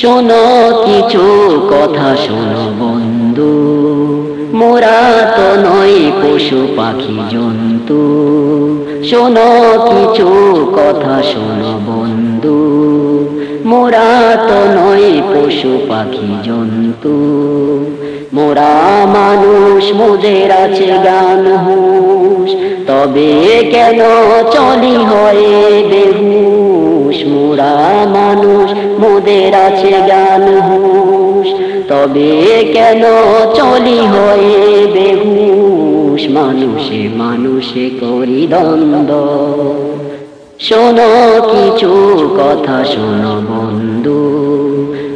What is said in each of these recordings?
শোনো কিছু কথা শোনো বন্ধু। মোরা তো নয় পশু পাখি জন্তু। শোনো কিছু কথা শোনো বন্ধু। মোরা তো নয় পশু পাখি জন্তু। মোরা মানুষ, মোদের আছে গান হুশ। তবে কেন চলি হয় বেহুশ? মোরা মোদের আছে গান হুশ। তবে কেন চলি হয়ে বেহুশ? মানুষে মানুষে করি দ্বন্দ্ব। শোনো কিছু কথা, শোনো বন্ধু।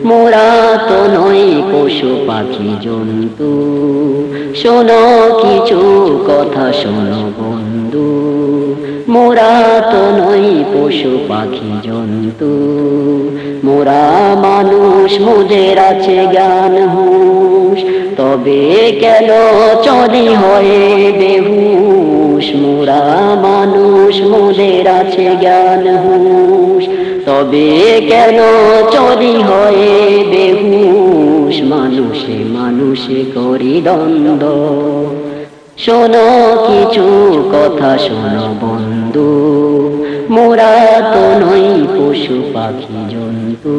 মোরা তো নই পশু পাখি, জন্তু। শোনো কিছু কথা, শোনো বন্ধু। মোরা তো নই পশু পাখি জন্তু। মোরা মানুষ, মোদের আছে জ্ঞান, হুশ। তবে কেন চলি হয়ে বেহুশ? মোরা মানুষ, মোদের আছে জ্ঞান, হুশ। তবে কেন চলি হয়ে বেহুশ? মানুষে মানুষে করি দ্বন্দ্ব। শোনো কিছু কথা, শোনো বন্ধু। মোরা তো নই পশু পাখি জন্তু।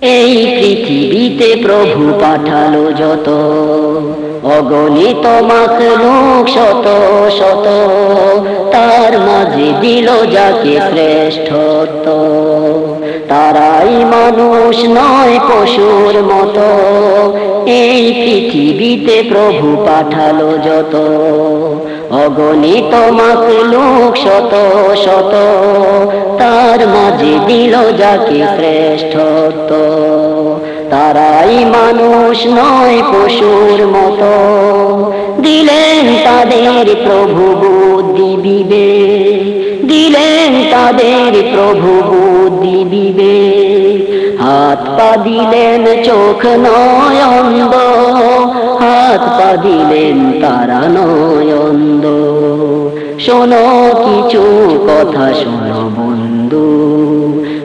এই পৃথিবীতে প্রভু পাঠালো যত অগণিত লোক শত শত, তার মাঝে দিল যাকে শ্রেষ্ঠত্ব। তারাই মানুষ নয় পশুর মতো, এই পৃথিবীতে প্রভু পাঠালো যত। অগণিত লোক শত শত, তার মাঝে দিল যাকে শ্রেষ্ঠত্ব। তারাই মানুষ নয় পশুর মতো। দিলেন তাদের প্রভু বুদ্ধি বিবে দিলেন তাদের প্রভু বুদ্ধি বিবে হাত পা দিলেন, চোখ নয়ন্দ হাত পা দিলেন, তারা নয়ন্দ শোনো কিছু কথা, শোনো বন্ধু।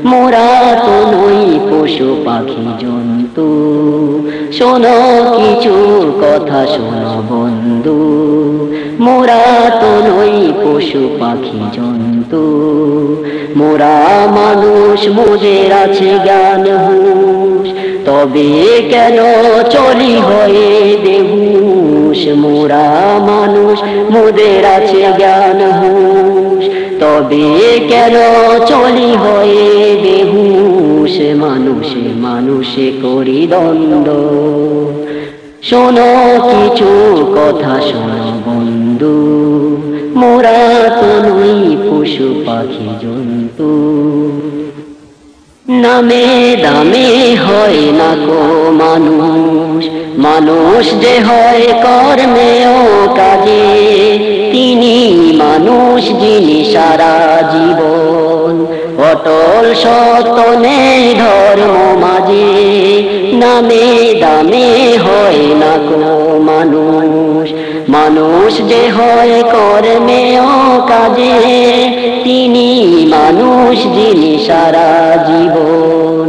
মোরা তো নই পশু পাখি। জন্তু শোনো কিছু কথা শোনো বন্ধু। মোরা তো নই পশু পাখি জন্তু। মোরা মানুষ, মোদের আছে জ্ঞান তবে কেন চলি হয়ে দেহুশ? মোরা মানুষ, মোদের আছে জ্ঞান হুশ। তবে কেন চলি হয়ে বেহুশ মানুষে মানুষে করি দ্বন্দ্ব। শোনো কিছু কথা, শোনো বন্ধু। মোরা তো নই পশু পাখি, জন্তু। নামে দামে হয় না কো মানুষ। মানুষ যে হয় কর্মে ও কাজে, তিনি মানুষ যিনি সারা জীবন অটল সতনে ধর্ম মাঝে নামে দামে হয় না কো মানুষ। মানুষ যে হয় কর্মে ও কাজে, তিনি মানুষ যিনি সারা জীবন।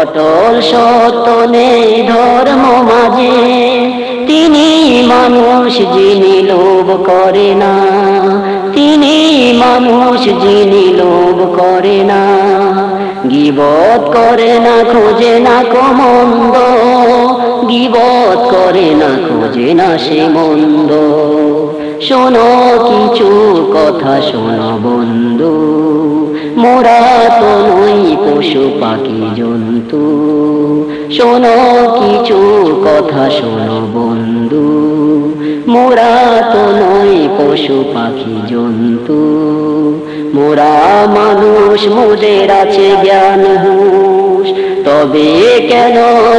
অটল সতনে ধর্ম মাঝে, তিনি মানুষ যিনি লোভ করে না। তিনি মানুষ যিনি লোভ করে না, গিবত করে না, খোঁজে না কমন্দ। গিবত করে না, খোঁজে না সে মন্দ। শোনো কিছু কথা, শোনো বন্ধু, মোরা তো নই পশু পাখি জন্তু। শোনো কিছু কথা, শোনো পশু পাখি, জন্তু। মোরা মানুষ, মোদের আছে জ্ঞান হুশ। তবে কেন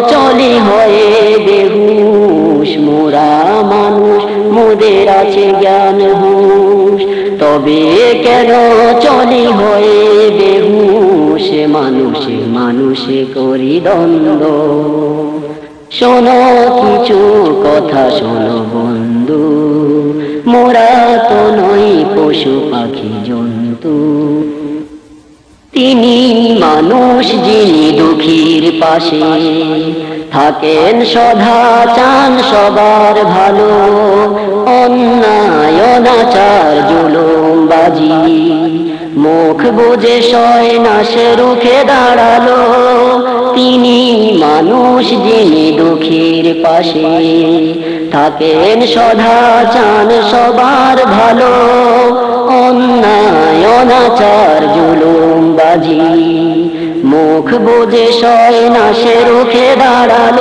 চলি হয়ে বেহুশ? মোরা মানুষ, মোদের আছে জ্ঞান হুশ। তবে কেন চলি হয়ে বেহুশ? মানুষে মানুষে করি দ্বন্দ্ব। শোনো কিছু কথা, শোনো বন্ধু। মোরা তো নই পশু পাখি জন্তু। তিনি মানুষ যিনি দুঃখীর পাশে। থাকেন সদা চান সবার ভালো। অন্যায়, অনাচার, জুলুম, বাজি। মুখ বুঝে সয় না সে রুখে দাঁড়াল। তিনি মানুষ যিনি দুঃখীর পাশে। থাকেন সদা, চান সবার ভালো। অন্যায়, অনাচার, জুলুম, বাজি। মুখ বুঝে সয় না সে রুখে দাঁড়াল।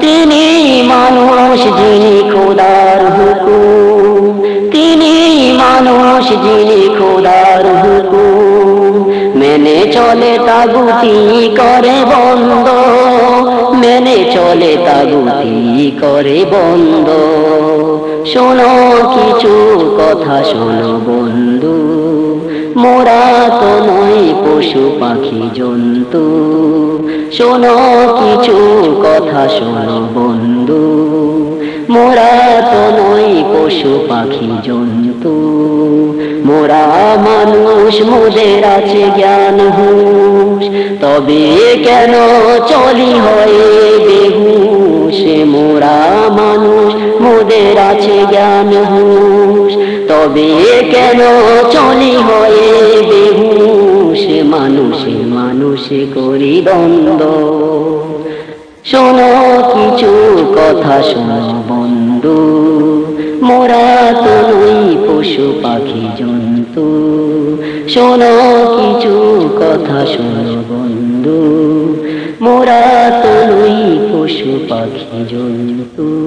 তিনি মানুষ, যিনি খোদার হুকুম। তিনি মানুষ, যিনি খোদার হুকুম। মেনে চলে তাগুতি, করে বন্ধ চলে তাগুতি করে বন্ধ। শোনো কিছু কথা, শোনো বন্ধু। মোরা তো নয় পশু পাখি, জন্তু। শোনো কিছু কথা, শোনো বন্ধু। মোরা তো নয় পশু পাখি, জন্তু। মোরা মানুষ, মোদের আছে জ্ঞান, হুশ। তবে কেন চলি হয়ে বেহুশ? মোরা মানুষ, মোদের আছে জ্ঞান, হুশ। তবে কেন চলি হয়ে বেহুশ? মানুষে মানুষে করি দ্বন্দ্ব। শোনো কিছু কথা শোনো, বন্ধু। মোরা তো পশু পাখি জন্তু। শোনো কিছু কথা শোনো বন্ধু। মোরা তো পশু পাখি জন্তু।